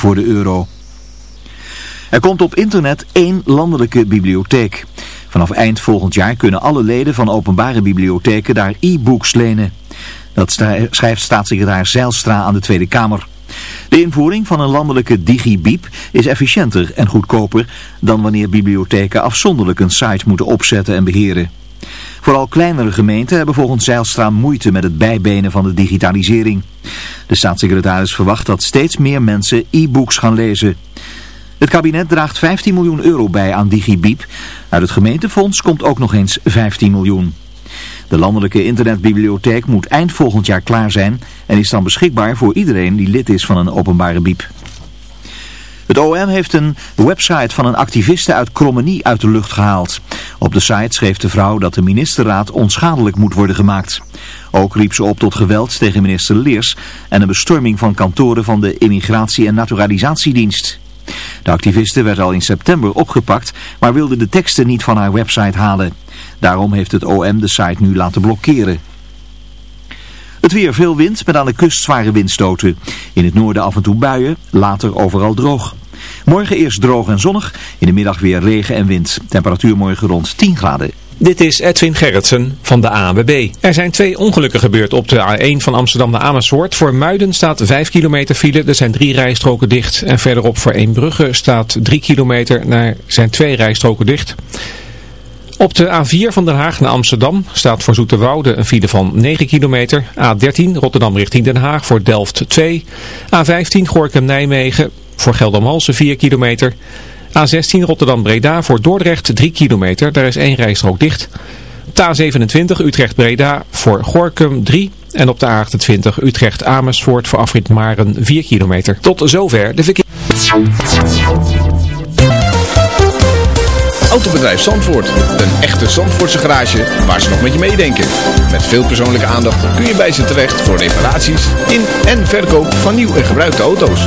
voor de euro. Er komt op internet één landelijke bibliotheek. Vanaf eind volgend jaar kunnen alle leden van openbare bibliotheken daar e-books lenen. Dat schrijft staatssecretaris Zeilstra aan de Tweede Kamer. De invoering van een landelijke digibiep is efficiënter en goedkoper dan wanneer bibliotheken afzonderlijk een site moeten opzetten en beheren. Vooral kleinere gemeenten hebben volgens Zeilstra moeite met het bijbenen van de digitalisering. De staatssecretaris verwacht dat steeds meer mensen e-books gaan lezen. Het kabinet draagt 15 miljoen euro bij aan DigiBiep. Uit het gemeentefonds komt ook nog eens 15 miljoen. De landelijke internetbibliotheek moet eind volgend jaar klaar zijn en is dan beschikbaar voor iedereen die lid is van een openbare biep. Het OM heeft een website van een activiste uit Krommenie uit de lucht gehaald. Op de site schreef de vrouw dat de ministerraad onschadelijk moet worden gemaakt. Ook riep ze op tot geweld tegen minister Leers en een bestorming van kantoren van de Immigratie- en Naturalisatiedienst. De activiste werd al in september opgepakt, maar wilde de teksten niet van haar website halen. Daarom heeft het OM de site nu laten blokkeren. Het weer veel wind met aan de kust zware windstoten. In het noorden af en toe buien, later overal droog. Morgen eerst droog en zonnig, in de middag weer regen en wind. Temperatuur morgen rond 10 graden. Dit is Edwin Gerritsen van de ANWB. Er zijn twee ongelukken gebeurd op de A1 van Amsterdam naar Amersfoort. Voor Muiden staat 5 kilometer file, er zijn drie rijstroken dicht. En verderop voor Eembrugge staat 3 kilometer, naar zijn twee rijstroken dicht. Op de A4 van Den Haag naar Amsterdam staat voor Zoeterwoude een file van 9 kilometer. A13 Rotterdam richting Den Haag voor Delft 2. A15 Gorkum-Nijmegen voor Geldermalsen 4 kilometer. A16 Rotterdam-Breda voor Dordrecht 3 kilometer. Daar is één rijstrook dicht. A27 Utrecht-Breda voor Gorkum 3. En op de A28 Utrecht-Amersfoort voor afrit Maren 4 kilometer. Tot zover de verkeer. Autobedrijf Zandvoort. Een echte Zandvoortse garage waar ze nog met je meedenken. Met veel persoonlijke aandacht kun je bij ze terecht voor reparaties in en verkoop van nieuw en gebruikte auto's.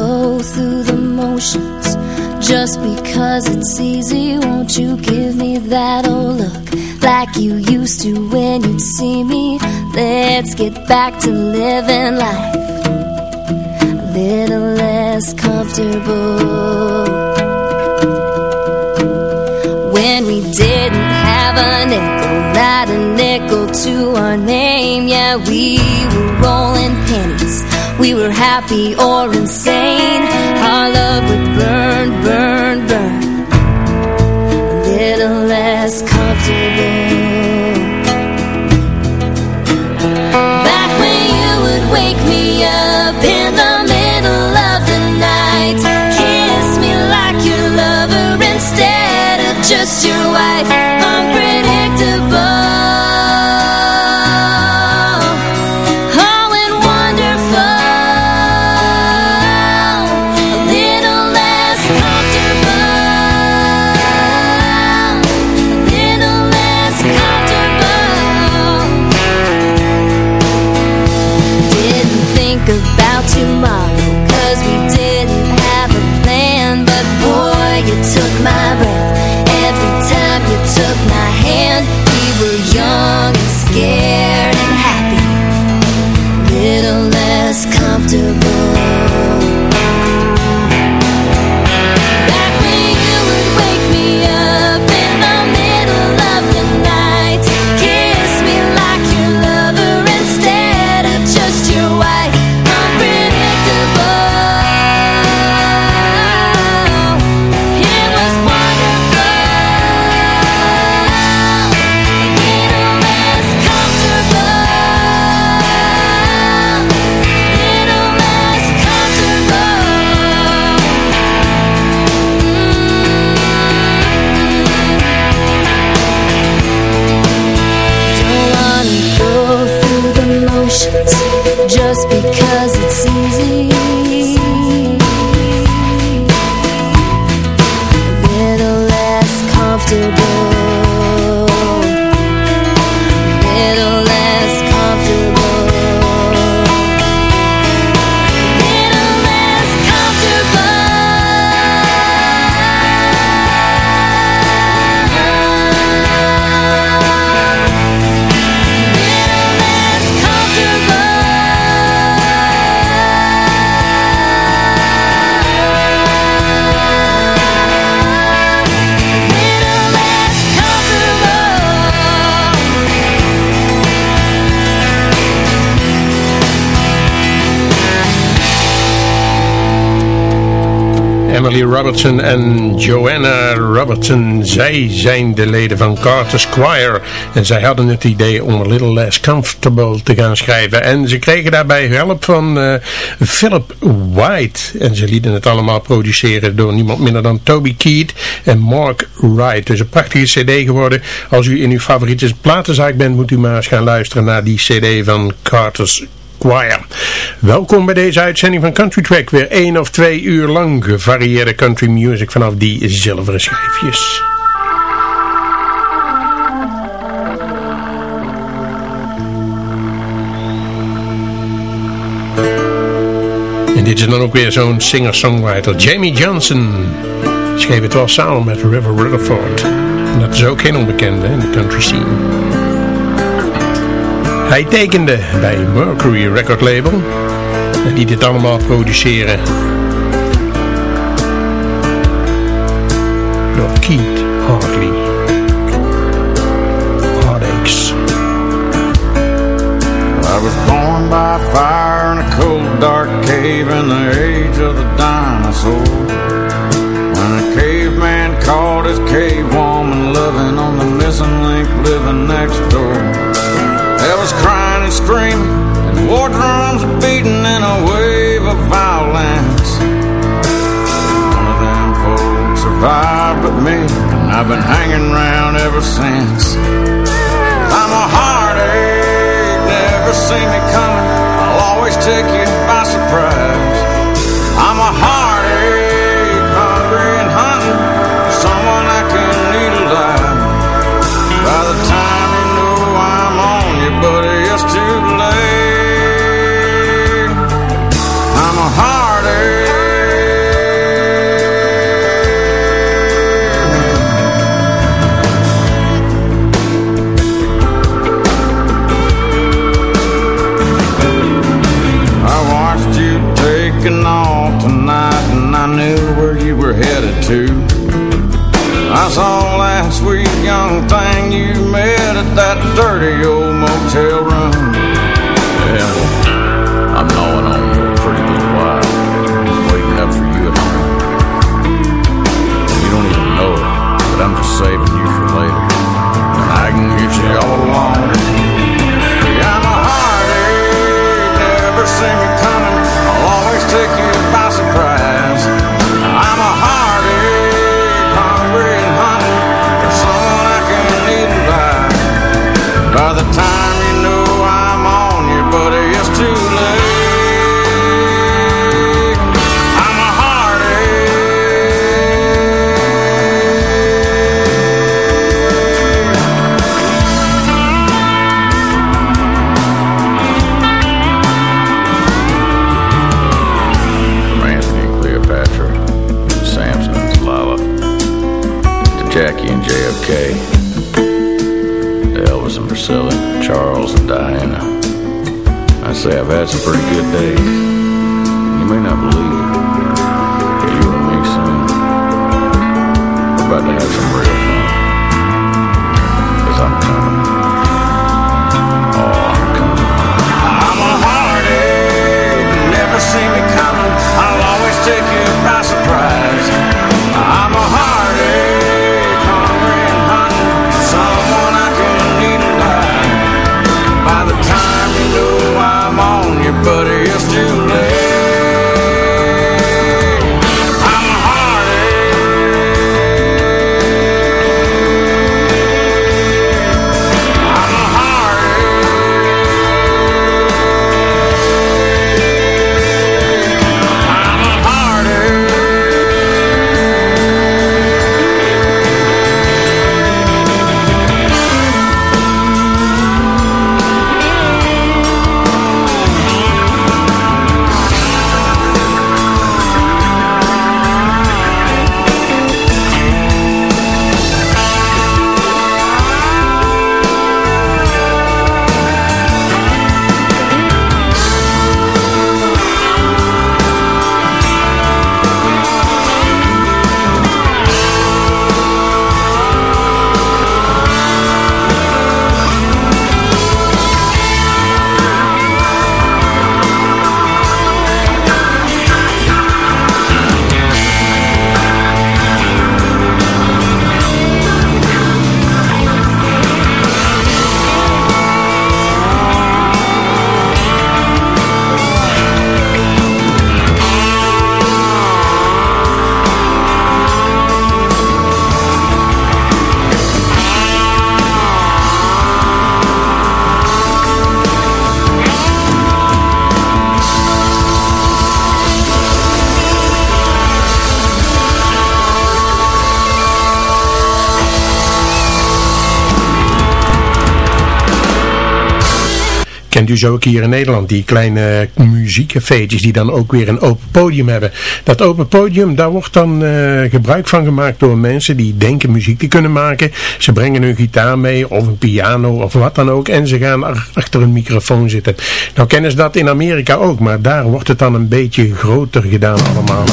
just because it's easy. Won't you give me that old look like you used to when you'd see me? Let's get back to living life a little less comfortable. When we didn't have a nickel, not a nickel to our name, yeah, we were rolling pennies. We were happy or insane. Our love would burn, burn, burn. A little less comfortable. Robertson en Joanna Robertson. Zij zijn de leden van Carter's Choir. En zij hadden het idee om A Little Less Comfortable te gaan schrijven. En ze kregen daarbij hulp van uh, Philip White. En ze lieten het allemaal produceren door niemand minder dan Toby Keith en Mark Wright. Dus een prachtige cd geworden. Als u in uw favoriete platenzaak bent, moet u maar eens gaan luisteren naar die cd van Carter's Choir. Welkom bij deze uitzending van Country Track. Weer één of twee uur lang gevarieerde country music vanaf die zilveren schijfjes. En dit is dan ook weer zo'n singer-songwriter. Jamie Johnson schreef het wel samen met River Rutherford. Dat is ook geen onbekende in de country scene. Hij tekende bij Mercury Record Label die dit allemaal produceren. Door Keith Hartley. Heartaches. I was born by fire in a cold dark cave in the age of the dinosaur. Survived but me, I've been hanging around ever since. I'm a heartache, never see me coming. I'll always take you by surprise. You met at that dirty old zo ook hier in Nederland, die kleine muziekcafeetjes die dan ook weer een open podium hebben. Dat open podium, daar wordt dan uh, gebruik van gemaakt door mensen die denken muziek te kunnen maken. Ze brengen hun gitaar mee of een piano of wat dan ook en ze gaan achter een microfoon zitten. Nou kennen ze dat in Amerika ook, maar daar wordt het dan een beetje groter gedaan allemaal.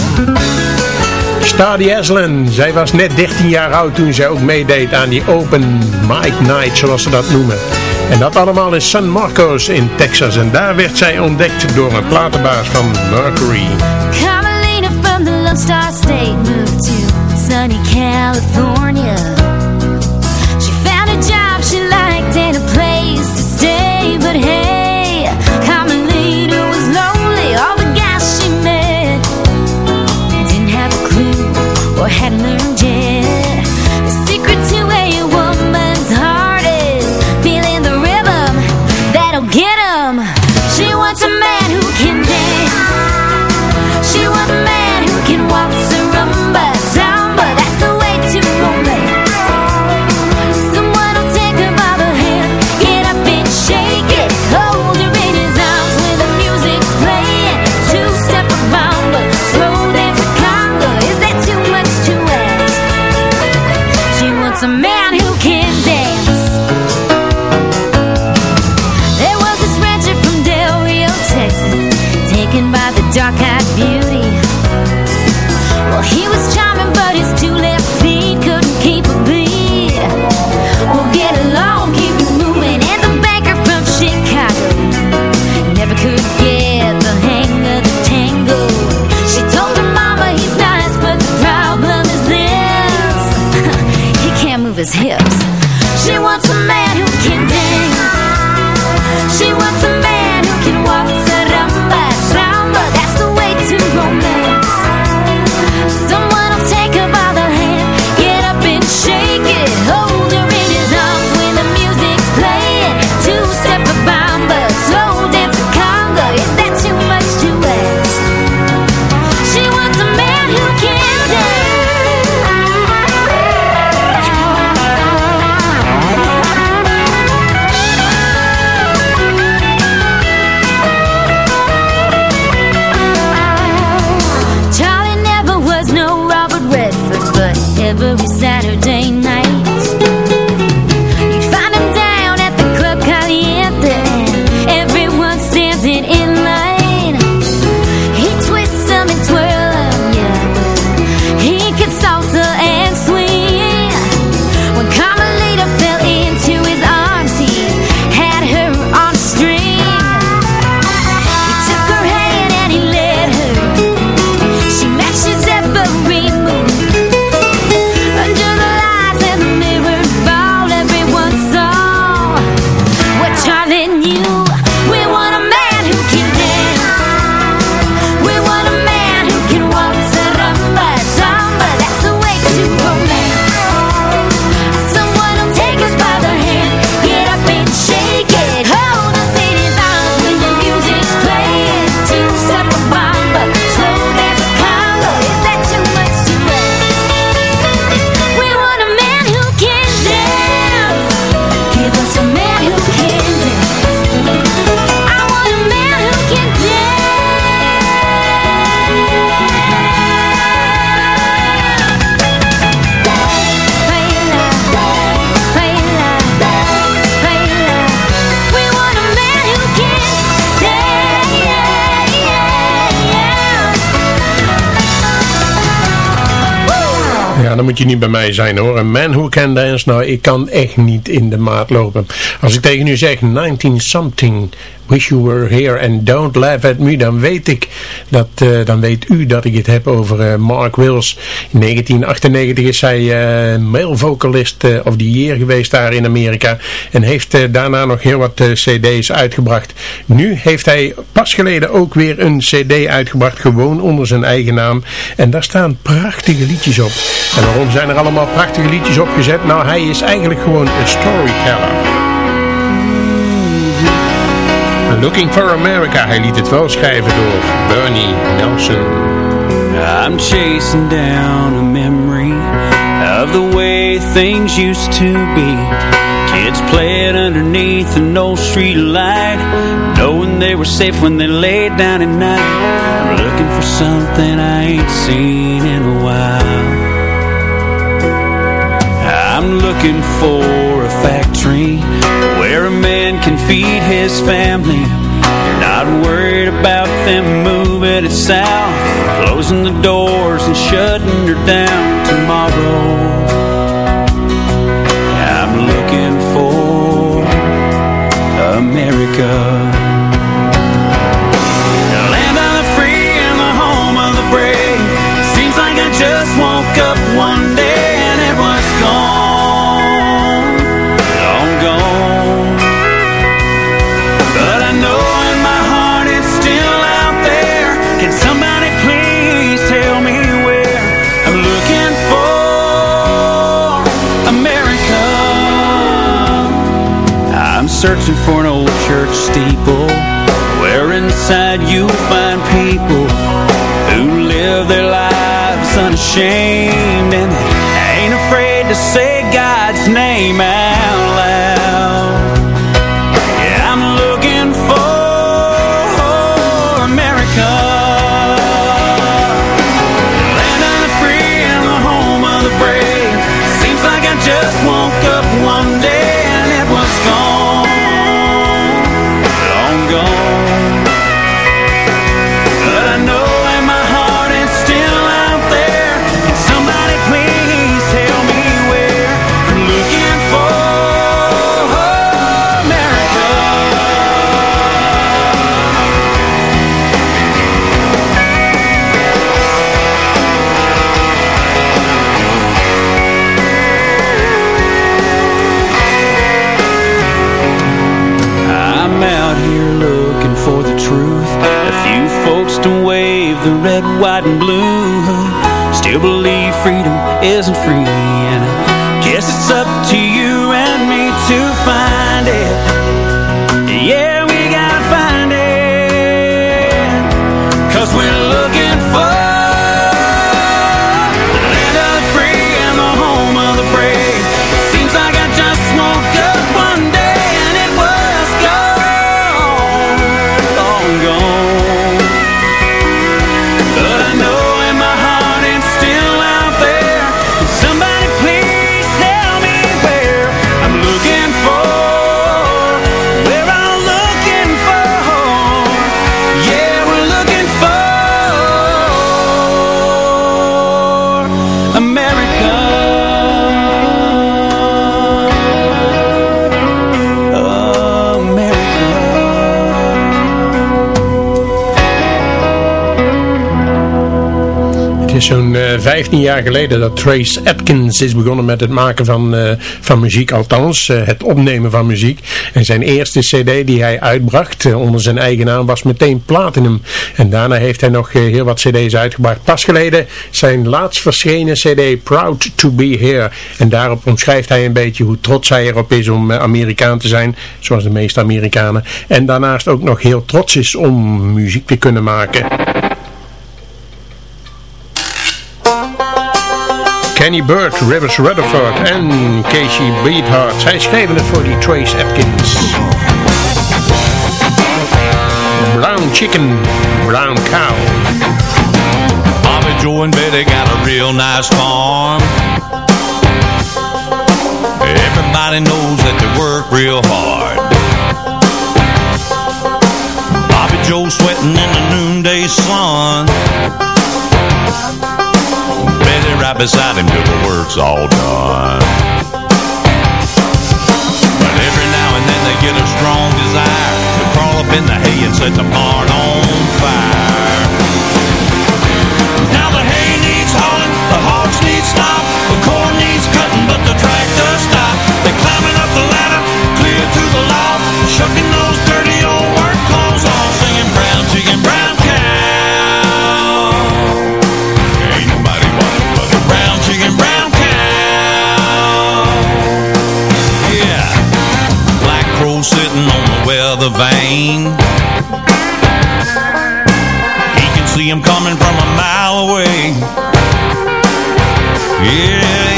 Stadi Aslan, zij was net 13 jaar oud toen zij ook meedeed aan die Open Mic Night, zoals ze dat noemen. En dat allemaal in San Marcos in Texas. En daar werd zij ontdekt door een platenbaas van Mercury. Carmelina from the Lone Star State moved to sunny California. She found a job moet je niet bij mij zijn hoor. Een man who can dance, nou ik kan echt niet in de maat lopen. Als ik tegen u zeg 19 something, wish you were here and don't laugh at me, dan weet ik dat, eh, dan weet u dat ik het heb over eh, Mark Wills. In 1998 is hij uh, male vocalist of the year geweest daar in Amerika en heeft daarna nog heel wat cd's uitgebracht. Nu heeft hij pas geleden ook weer een cd uitgebracht, gewoon onder zijn eigen naam. En daar staan prachtige liedjes op. En waarom zijn er allemaal prachtige liedjes opgezet? Nou, hij is eigenlijk gewoon een storyteller. Looking for America, hij liet het wel schrijven door Bernie Nelson. I'm chasing down a memory of the way things used to be. Kids playing underneath an old street light, knowing they were safe when they laid down at night. I'm looking for something I ain't seen in a while. I'm looking for a factory where a man can feed his family. Not worried about them moving it south, closing the doors and shutting her down tomorrow. I'm looking for America. Searching for an old church steeple where inside you'll find people who live their lives unashamed and ain't afraid to say God's name out loud. Yeah, I'm looking for America. Land of the free and the home of the brave. Seems like I just the red, white, and blue. Still believe freedom isn't free, and I guess it's up to you and me to find Het is zo'n eh, 15 jaar geleden dat Trace Atkins is begonnen met het maken van, eh, van muziek. Althans, eh, het opnemen van muziek. En zijn eerste cd die hij uitbracht eh, onder zijn eigen naam was meteen Platinum. En daarna heeft hij nog eh, heel wat cd's uitgebracht. Pas geleden zijn laatst verschenen cd Proud to be Here. En daarop omschrijft hij een beetje hoe trots hij erop is om eh, Amerikaan te zijn. Zoals de meeste Amerikanen. En daarnaast ook nog heel trots is om muziek te kunnen maken. Kenny Beard, Rivers Rutherford en Casey Beathard. Zij schreven het voor die Trace Atkins. Brown Chicken, Brown Cow. Bobby, Joe, and Betty got a real nice farm. Everybody knows that they work real hard. Bobby Joe sweating in the noonday sun. Right beside him till the work's all done. But every now and then they get a strong desire to crawl up in the hay and set the barn on fire. Now the hay needs hauling, the hogs need stop, the corn needs cutting, but the tractor stop. They're climbing up the ladder, clear to the loft, shucking those weather. He can see him coming from a mile away. Yeah,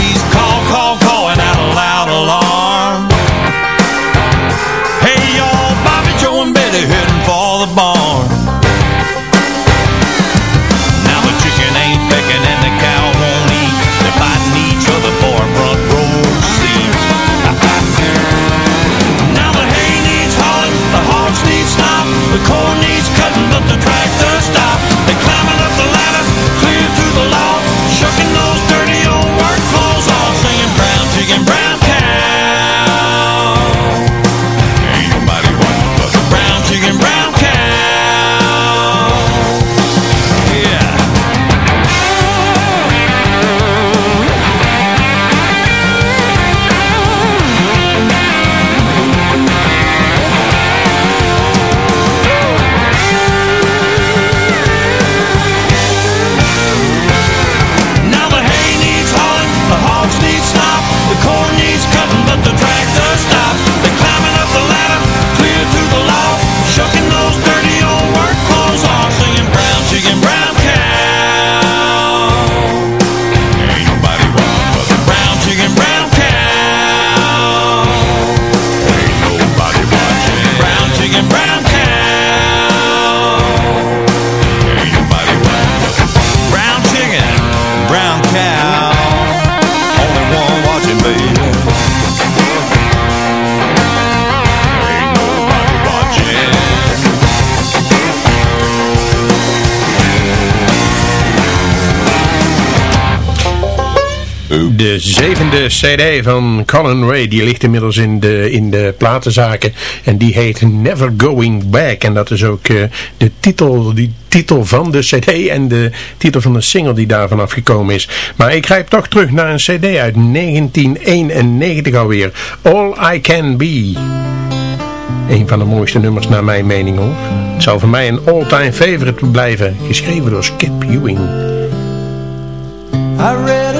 cd van Colin Ray, die ligt inmiddels in de, in de platenzaken. En die heet Never Going Back. En dat is ook uh, de titel, die titel van de cd en de titel van de single die daarvan afgekomen is. Maar ik grijp toch terug naar een cd uit 1991 alweer. All I Can Be. Een van de mooiste nummers naar mijn mening hoor. Het zal voor mij een all-time favorite blijven. Geschreven door Skip Ewing. I read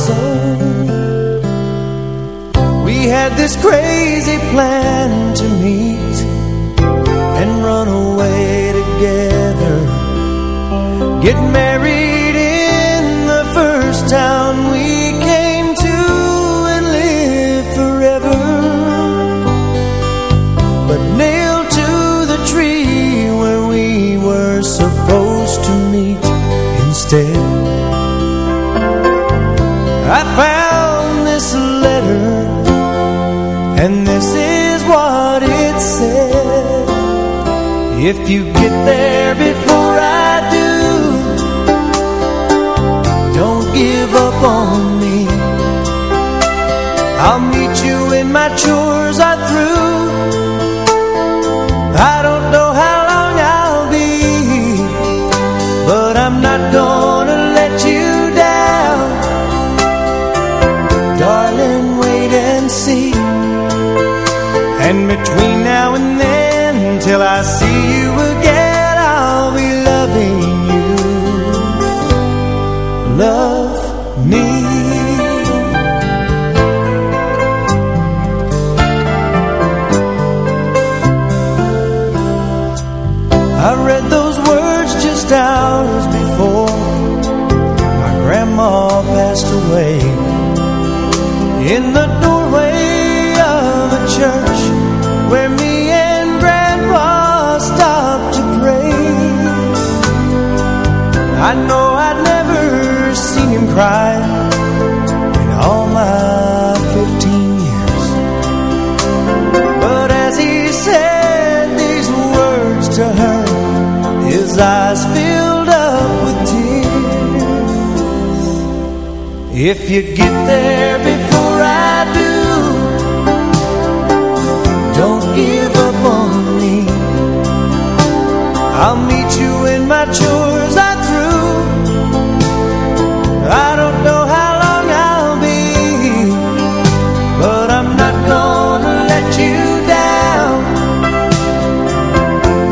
had this crazy plan to meet and run away together. Get married If you get there before I do Don't give up on me. I'll meet you when my chores are through I don't know how long I'll be But I'm not gonna let you down. Darling, wait and see. And between now and then, If you get there before I do, don't give up on me. I'll meet you when my chores are through I don't know how long I'll be But I'm not gonna let you down.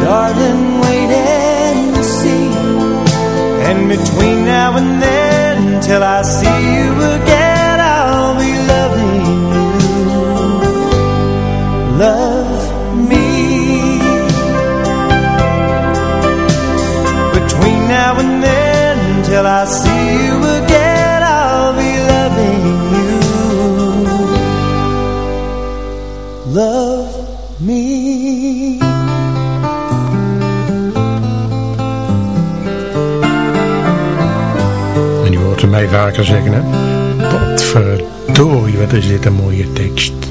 Darling, wait and see. And between now and then Till I see mij vaker zeggen, hè? Potverdorie, wat is dit een mooie tekst.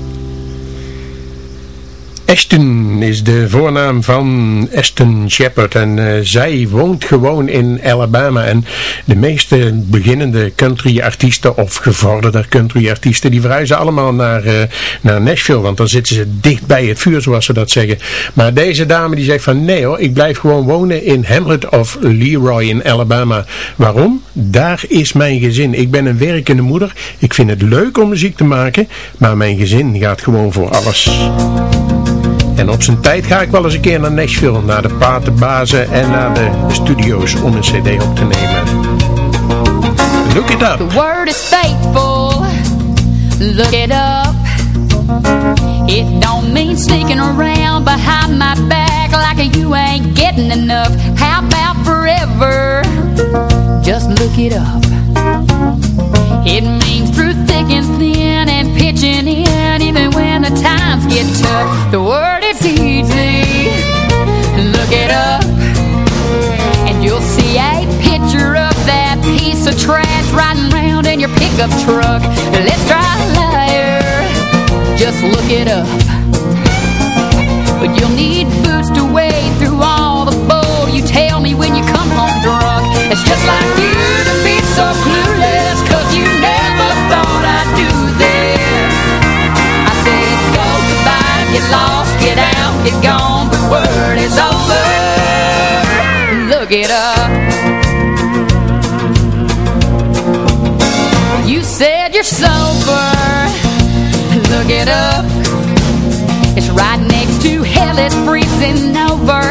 Ashton is de voornaam van Ashton Shepard en uh, zij woont gewoon in Alabama en de meeste beginnende country artiesten of gevorderde country artiesten die verhuizen allemaal naar, uh, naar Nashville, want dan zitten ze dicht bij het vuur zoals ze dat zeggen. Maar deze dame die zegt van nee hoor, ik blijf gewoon wonen in Hamlet of Leroy in Alabama. Waarom? Daar is mijn gezin. Ik ben een werkende moeder, ik vind het leuk om muziek te maken, maar mijn gezin gaat gewoon voor alles. En op zijn tijd ga ik wel eens een keer naar Nashville, naar de platenbazen en naar de studio's om een cd op te nemen. Look it up. The word is faithful. Look it up. It don't mean sneaking around behind my back like you ain't getting enough. How about forever? Just look it up. It means through thick and thin and pitching in, even when the times get tough. The word is easy. Look it up, and you'll see a picture of that piece of trash riding around in your pickup truck. Let's try liar. Just look it up. But you'll need boots to wade through all the bull you tell me when you come home drunk. It's just like out, gone, the word is over. Look it up. You said you're sober. Look it up. It's right next to hell, it's freezing over,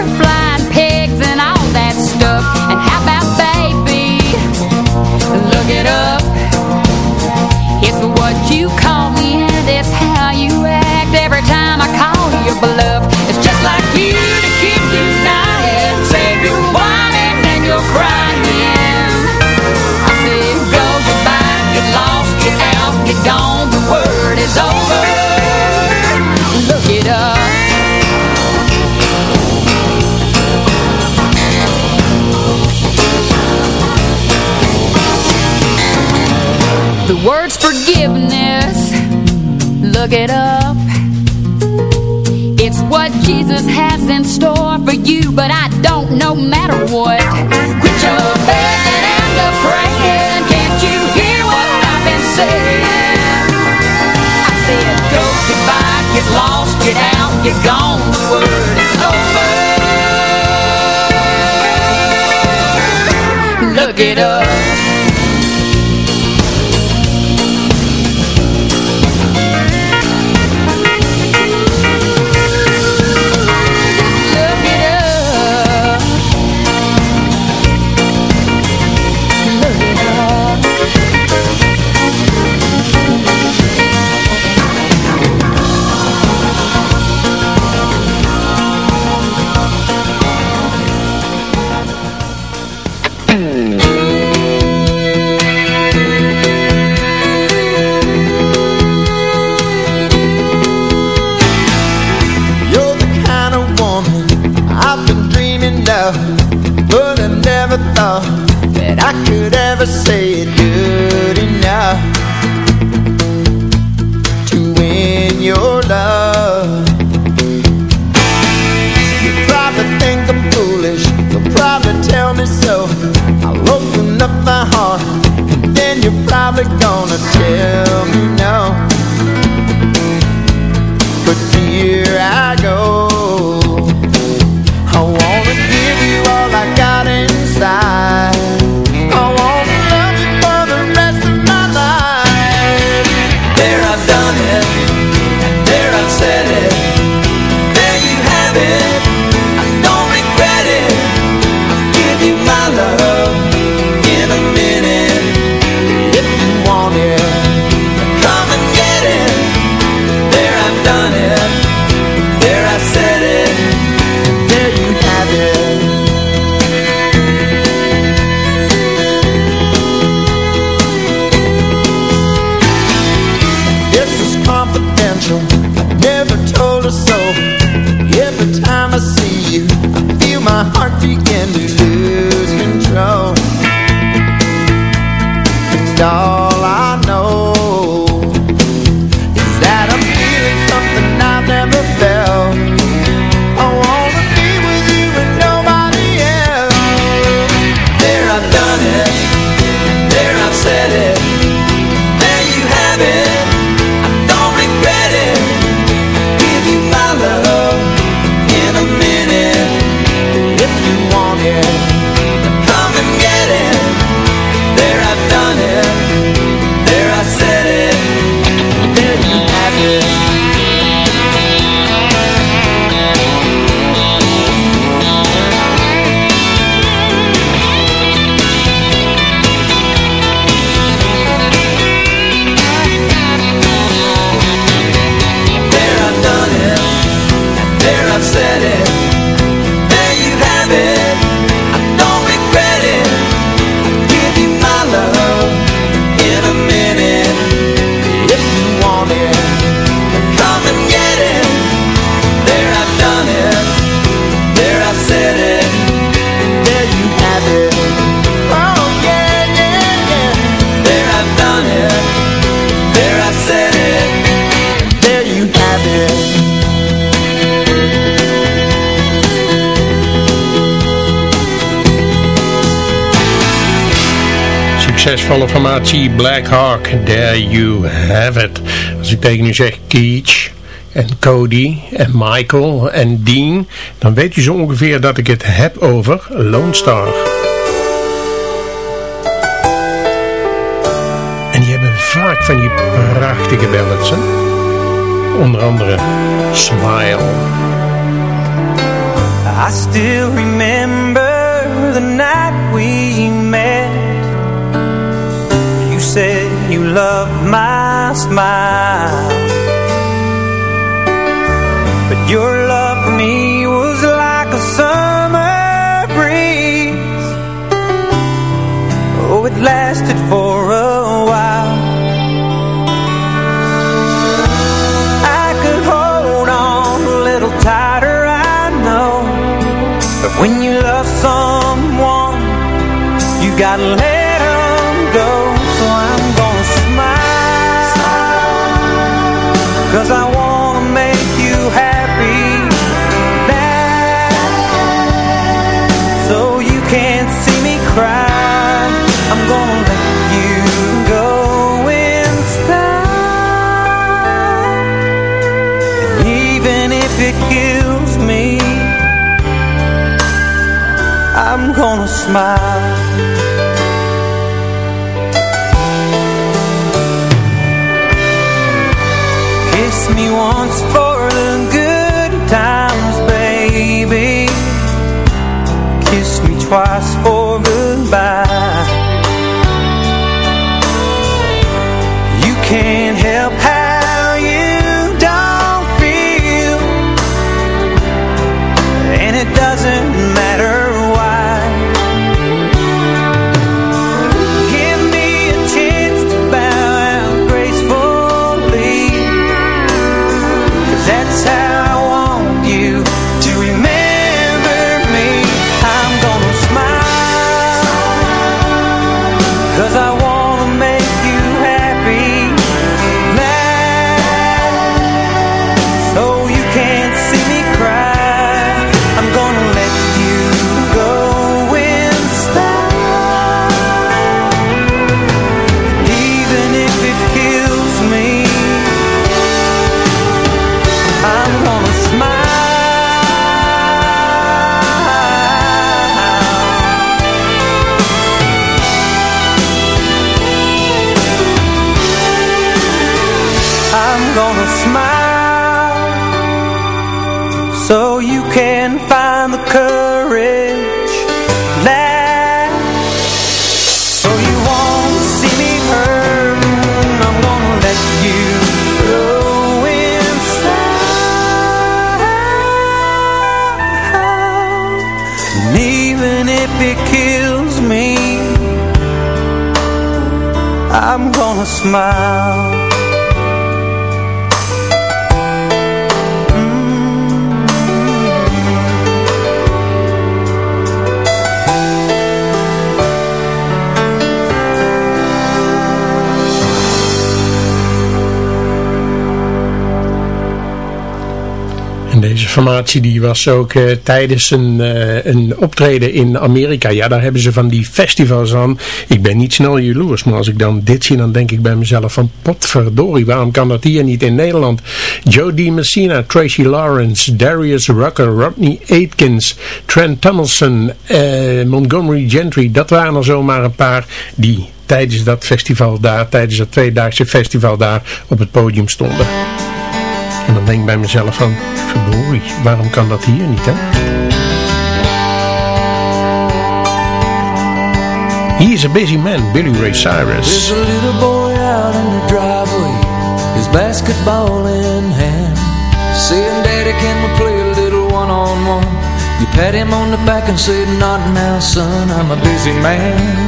you, but I don't no matter what. Quit your begging and the praying. Can't you hear what I've been saying? I said go goodbye, get lost, get out, get gone. The word is over. Look it up. But I never thought that I could ever say it good enough To win your love. You probably think I'm foolish You'll probably tell me so. I'll open up my heart And then you're probably gonna tell me no. But here I go succesvolle formatie Black Hawk. There you have it. Als ik tegen u zeg Keach en Cody en Michael en Dean, dan weet je zo ongeveer dat ik het heb over Lone Star. En die hebben vaak van die prachtige ballads, hè? Onder andere Smile. I still remember the night we met said you loved my smile But your love for me was like a summer breeze. Oh, it lasted for a while. I could hold on a little tighter, I know. But when you love someone You gotta let them go. So I'm Cause I wanna make you happy now. So you can't see me cry. I'm gonna let you go in style And even if it kills me I'm gonna smile I'm gonna smile So you can find the courage that So you won't see me hurt. I'm gonna let you go inside. And even if it kills me I'm gonna smile En deze formatie die was ook eh, tijdens een, eh, een optreden in Amerika. Ja, daar hebben ze van die festivals aan. Ik ben niet snel jaloers, maar als ik dan dit zie, dan denk ik bij mezelf van potverdorie, waarom kan dat hier niet in Nederland? Joe D. Messina, Tracy Lawrence, Darius Rucker, Rodney Aitkins, Trent Tunnelson, eh, Montgomery Gentry. Dat waren er zomaar een paar die tijdens dat festival daar, tijdens dat tweedaagse festival daar op het podium stonden. En dan denk ik bij mezelf van, verdorie, waarom kan dat hier niet, hè? He is a busy man, Billy Ray Cyrus. There's a little boy out in the driveway, his basketball in hand. Saying, Daddy, can we play a little one-on-one? You pat him on the back and say, not now, son, I'm a busy man.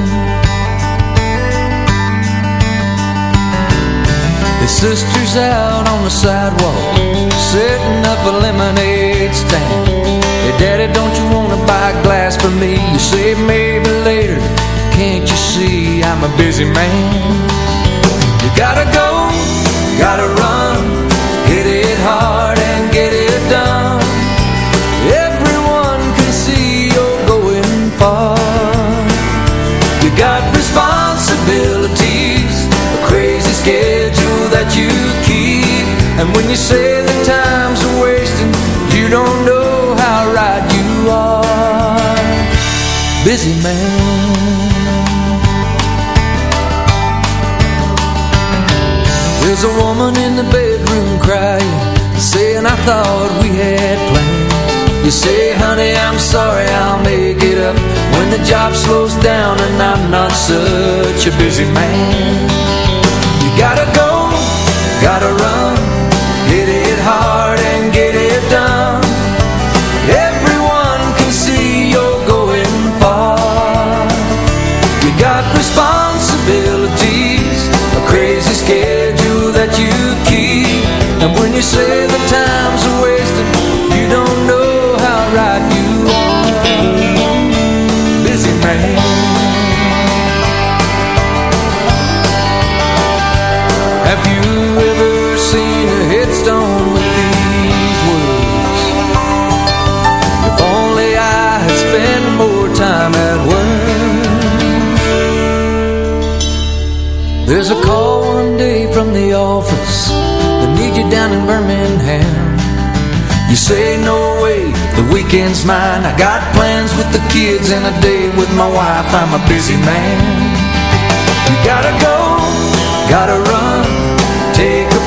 His sister's out on the sidewalk, setting up a lemonade stand. Hey, Daddy, don't you want to buy a glass for me? You say maybe later, can't you see I'm a busy man? You gotta go, gotta run, Busy man. There's a woman in the bedroom crying, saying I thought we had plans. You say, honey, I'm sorry, I'll make it up when the job slows down and I'm not such a busy man. You gotta go, gotta run, day the office. They need you down in Birmingham. You say no way, the weekend's mine. I got plans with the kids and a date with my wife. I'm a busy man. You gotta go, gotta run, take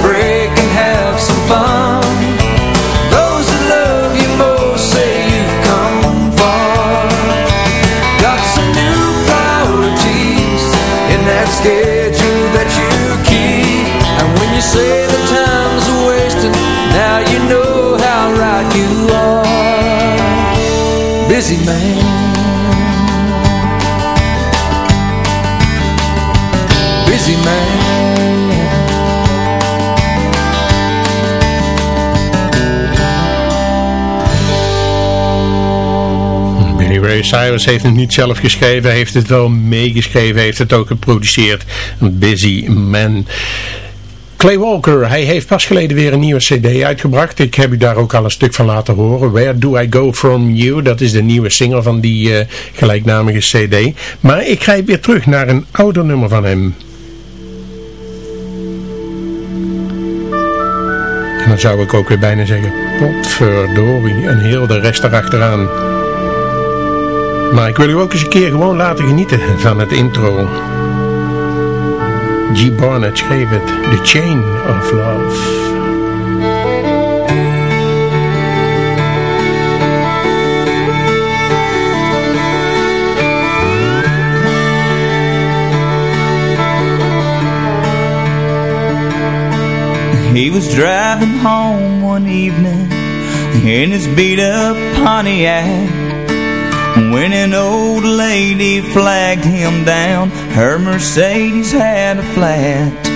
Busy man. Busy man. Ray Cyrus heeft het niet zelf geschreven, heeft het wel meegeschreven, heeft het ook geproduceerd. Busy man. Clay Walker, hij heeft pas geleden weer een nieuwe cd uitgebracht. Ik heb u daar ook al een stuk van laten horen. Where Do I Go From You? Dat is de nieuwe single van die eh, gelijknamige cd. Maar ik grijp weer terug naar een ouder nummer van hem. En dan zou ik ook weer bijna zeggen, potverdorie, een heel de rest erachteraan. Maar ik wil u ook eens een keer gewoon laten genieten van het intro. G. Barnett schreef het, The Chain of Love. He was driving home one evening in his beat up Pontiac when an old lady flagged him down. Her Mercedes had a flat.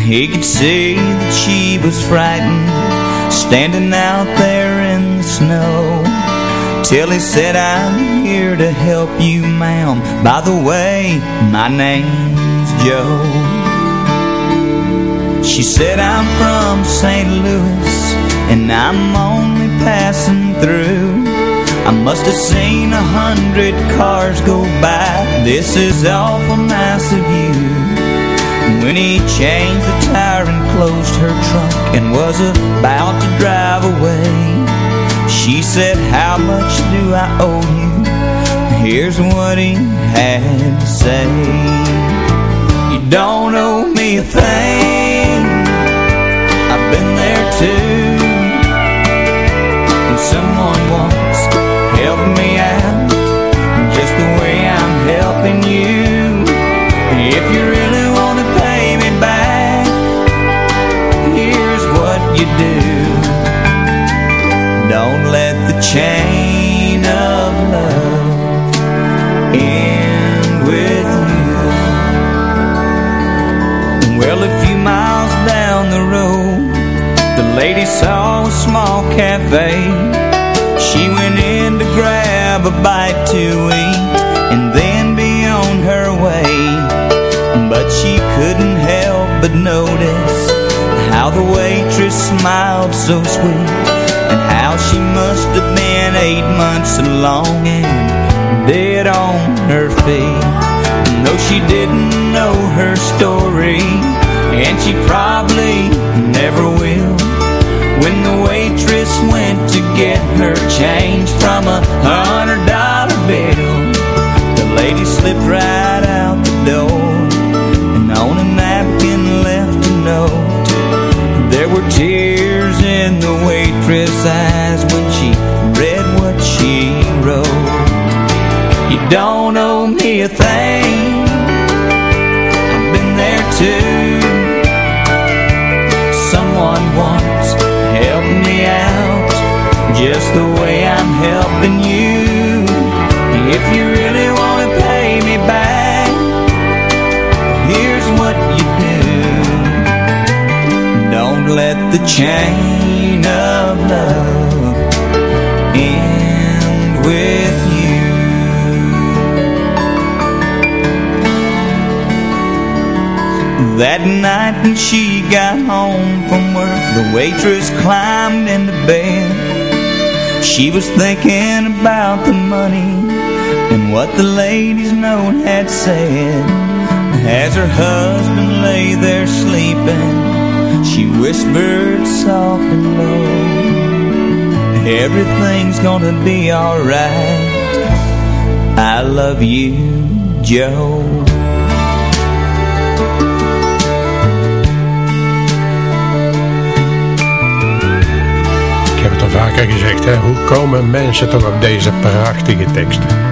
He could see that she was frightened, standing out there in the snow. Till he said, I'm here to help you, ma'am. By the way, my name's Joe. She said I'm from St. Louis and I'm only passing through. I must have seen a hundred cars go by. This is awful nice of you. When he changed the tire and closed her trunk and was about to drive away, she said, How much do I owe you? Here's what he had to say. You don't owe me a thing. I've been there too. When someone once helped me out, just the way I'm helping you. If you really want to pay me back, here's what you do. Don't let the chain of love end with you. Well, a few miles down the road, the lady saw a small cafe. She went grab a bite to eat and then be on her way. But she couldn't help but notice how the waitress smiled so sweet and how she must have been eight months along and dead on her feet. And though she didn't know her story, and she probably never will. When the waitress went to get her change from a hundred dollar bill The lady slipped right out the door And on a napkin left a note. There were tears in the waitress' eyes When she read what she wrote. You don't owe me chain of love end with you. That night when she got home from work, the waitress climbed into bed. She was thinking about the money and what the ladies' note had said. As her husband lay there sleeping, she whispered soft and low, Everything's gonna be alright. I love you, Joe. Ik heb het al vaker gezegd, hè? hoe komen mensen toch op deze prachtige teksten?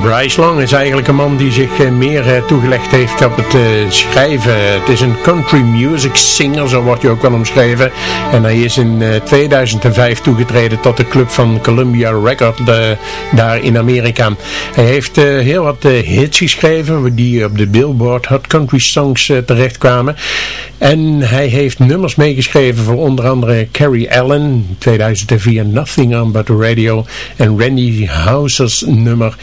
Bryce Long is eigenlijk een man die zich eh, meer eh, toegelegd heeft op het eh, schrijven. Het is een country music singer, zo wordt hij ook wel omschreven. En hij is in 2005 toegetreden tot de club van Columbia Record daar in Amerika. Hij heeft heel wat hits geschreven die op de Billboard Hot Country Songs terechtkwamen. En hij heeft nummers meegeschreven voor onder andere Carrie Allen, 2004 Nothing on But The Radio en Randy Houser's nummer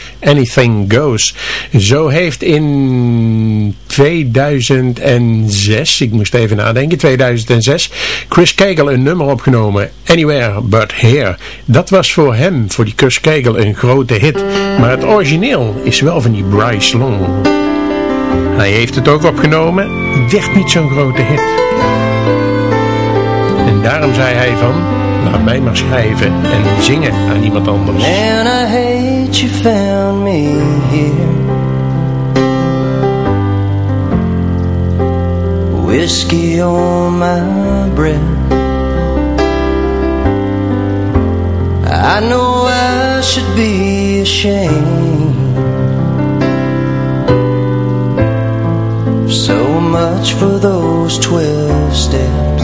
Anything Goes. Zo heeft in 2006, ik moest even nadenken, 2006, Chris Kegel een nummer opgenomen, Anywhere But Here. Dat was voor hem, voor die Chris Kegel, een grote hit. Maar het origineel is wel van die Bryce Long. Hij heeft het ook opgenomen, werd niet zo'n grote hit. En daarom zei hij van, laat mij maar schrijven en zingen aan iemand anders. Man, I hate you found me here. Whiskey on my breath. I know I should be ashamed. So much for those twelve steps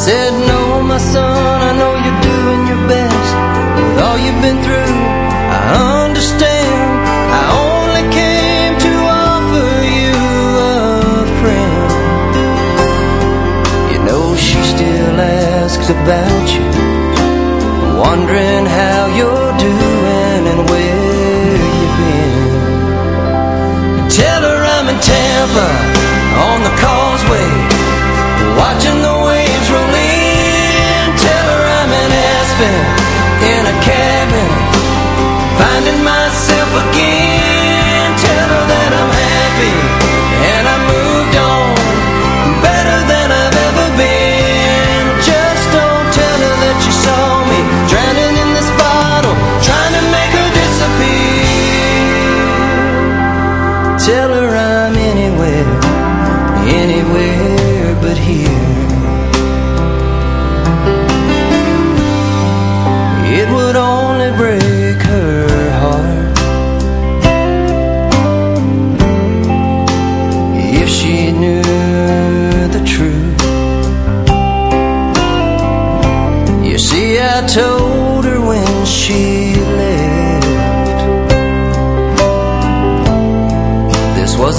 said, no, my son, I know you're doing your best With all you've been through, I understand. I only came to offer you a friend. You know she still asks about you Wondering how you're doing and where you've been. Tell her I'm in Tampa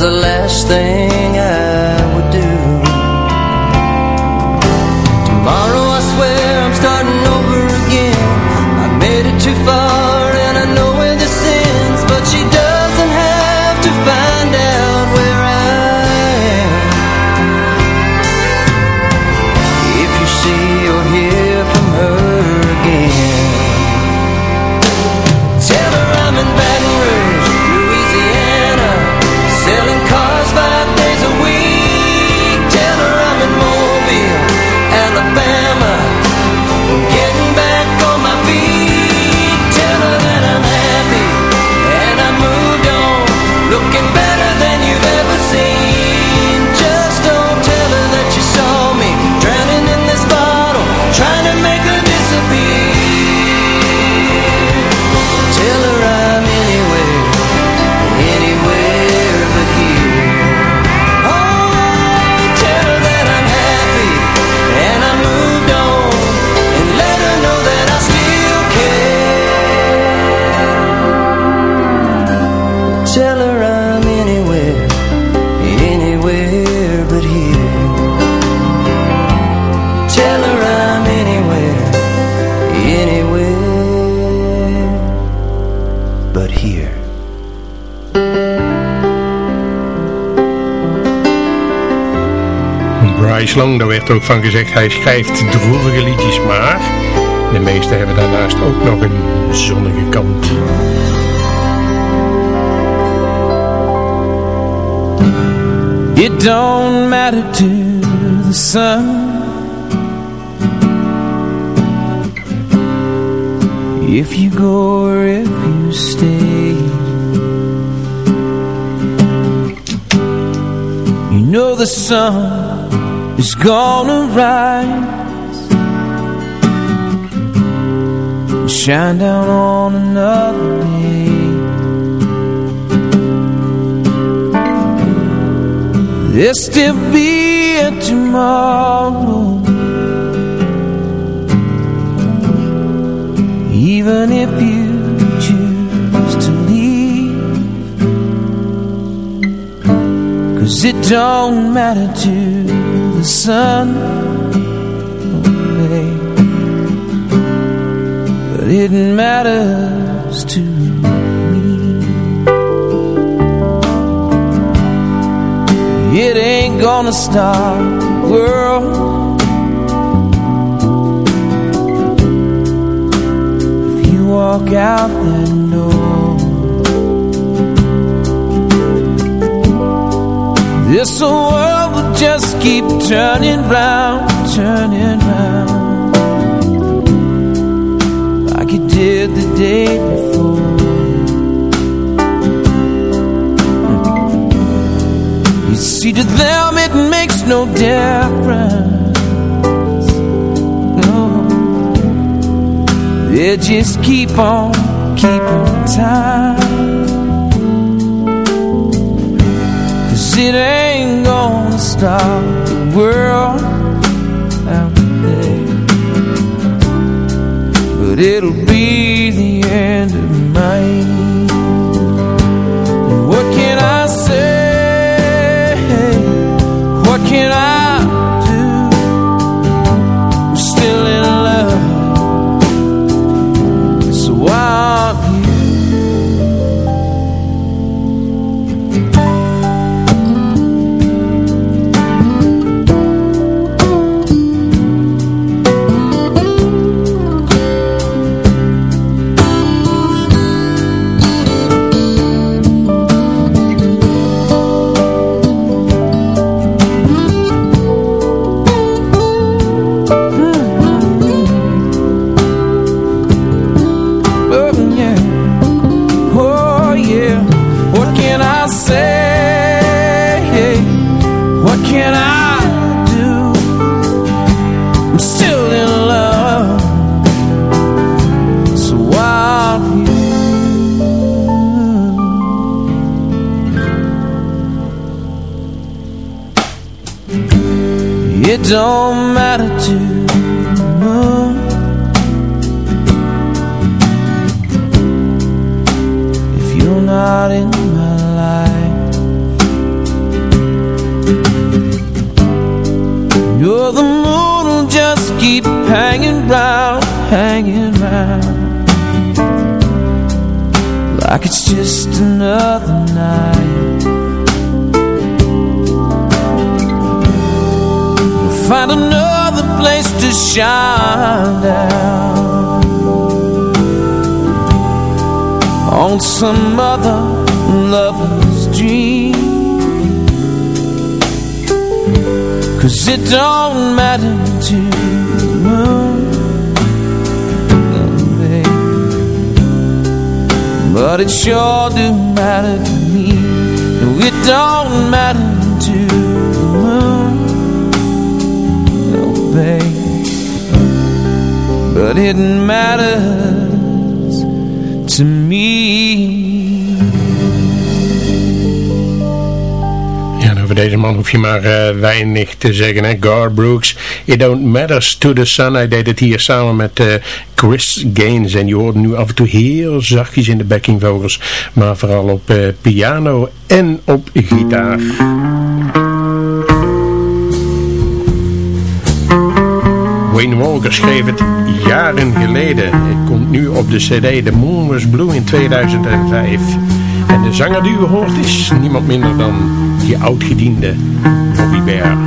the last thing Long, daar werd ook van gezegd, hij schrijft droevige liedjes, maar de meeste hebben daarnaast ook nog een zonnige kant. It don't matter to the sun If you go or if you stay. You know the sun is gonna rise. And Shine down on another day. There'll still be a tomorrow. Even if you choose to leave. Cause it don't matter to the sun babe. But it matters to me. It ain't gonna stop the world. If you walk out that door This world keep turning round, turning round. Like you did the day before. You see to them it makes no difference. No. They just keep on keeping time. Cause it ain't gonna stop the world out there But it'll be the end of mine don't matter to moon. if you're not in my life. You're the moon will just keep hanging round, hanging round. Like it's just another night. Find another place to shine down on some other lover's dream. Cause it don't matter to moon, babe. but it sure do matter to me. No, it don't matter but it matters to me. Ja, over deze man hoef je maar eh, weinig te zeggen. Hè? Gar Brooks, It Don't Matters to the Sun. Hij deed het hier samen met eh, Chris Gaines. En je hoort nu af en toe heel zachtjes in de backing vocals. Maar vooral op eh, piano en op gitaar. Wayne Walker schreef het jaren geleden. Het komt nu op de cd The Moon Was Blue in 2005. En de zanger die u hoort is niemand minder dan je oudgediende Bobby Bear.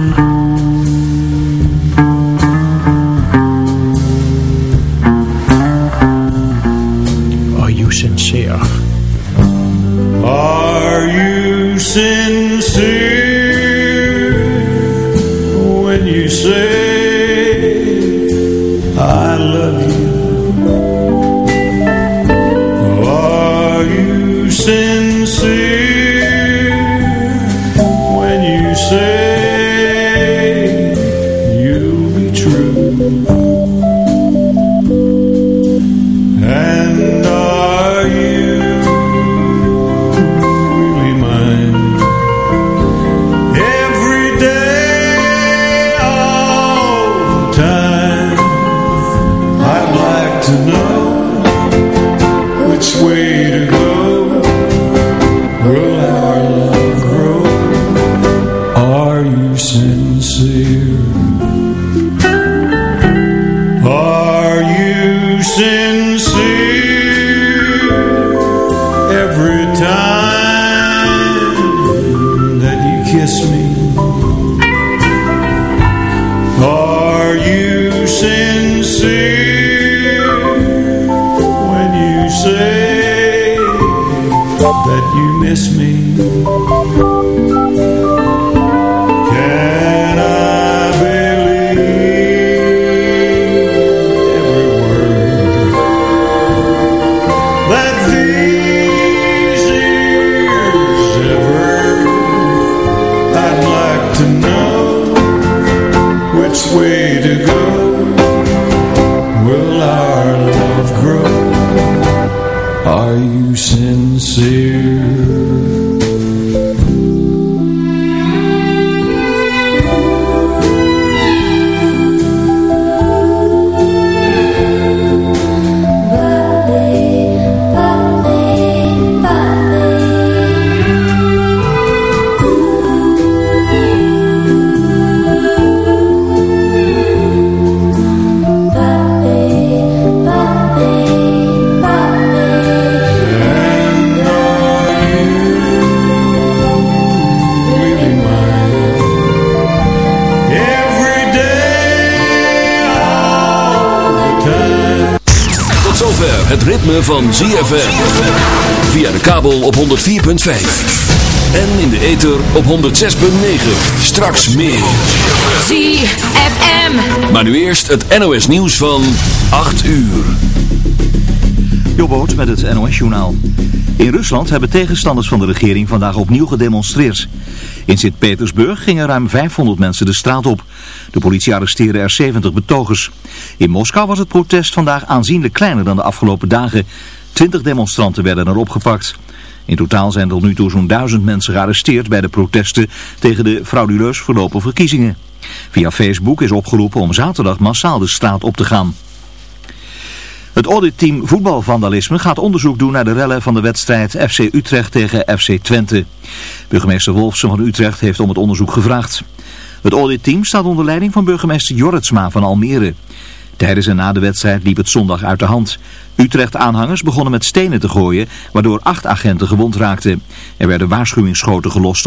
Are you sincere? Van ZFM. Via de kabel op 104.5. En in de ether op 106.9. Straks meer. ZFM. Maar nu eerst het NOS nieuws van 8 uur. Jobboot met het NOS-journaal. In Rusland hebben tegenstanders van de regering vandaag opnieuw gedemonstreerd. In Sint-Petersburg gingen ruim 500 mensen de straat op. De politie arresteerde er 70 betogers. In Moskou was het protest vandaag aanzienlijk kleiner dan de afgelopen dagen. 20 demonstranten werden er opgepakt. In totaal zijn tot nu toe zo'n duizend mensen gearresteerd bij de protesten tegen de frauduleus verlopen verkiezingen. Via Facebook is opgeroepen om zaterdag massaal de straat op te gaan. Het auditteam voetbalvandalisme gaat onderzoek doen naar de rellen van de wedstrijd FC Utrecht tegen FC Twente. Burgemeester Wolfsen van Utrecht heeft om het onderzoek gevraagd. Het auditteam staat onder leiding van burgemeester Jorritsma van Almere. Tijdens en na de wedstrijd liep het zondag uit de hand. Utrecht-aanhangers begonnen met stenen te gooien, waardoor acht agenten gewond raakten. Er werden waarschuwingsschoten gelost.